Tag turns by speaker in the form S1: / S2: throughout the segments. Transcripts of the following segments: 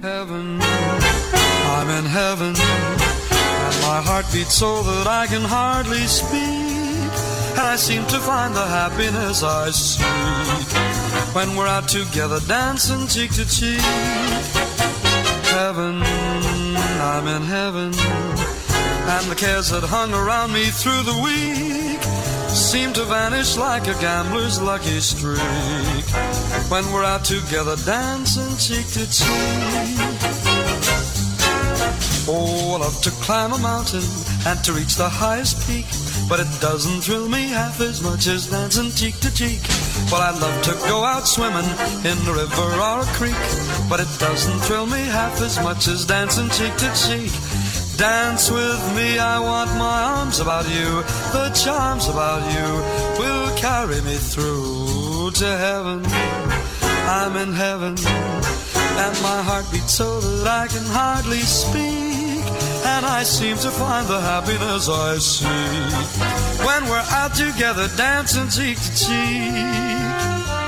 S1: Heaven, I'm in heaven, and my heart beats so that I can hardly speak. And I seem to find the happiness I seek when we're out together dancing cheek to cheek. Heaven, I'm in heaven, and the cares that hung around me through the week seem to vanish like a gambler's lucky streak when we're out together dancing cheek to cheek. Oh, I love to climb a mountain and to reach the highest peak, but it doesn't thrill me half as much as dancing cheek to cheek. Well, I love to go out swimming in a river or a creek, but it doesn't thrill me half as much as dancing cheek to cheek. Dance with me, I want my arms about you. The charms about you will carry me through to heaven. I'm in heaven, and my heart beats so that I can hardly speak. And I seem to find the happiness I seek when we're out together dancing cheek to cheek.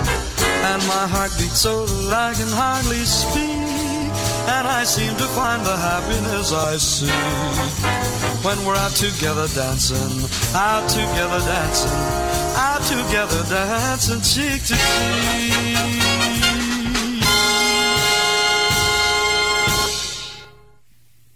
S1: and my heart beats so that I can hardly speak. And I seem to find the happiness I seek when we're out together dancing, out together dancing, out together dancing cheek to cheek.